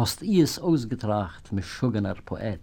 hast ihr es ausgetracht, mit schugener Poet.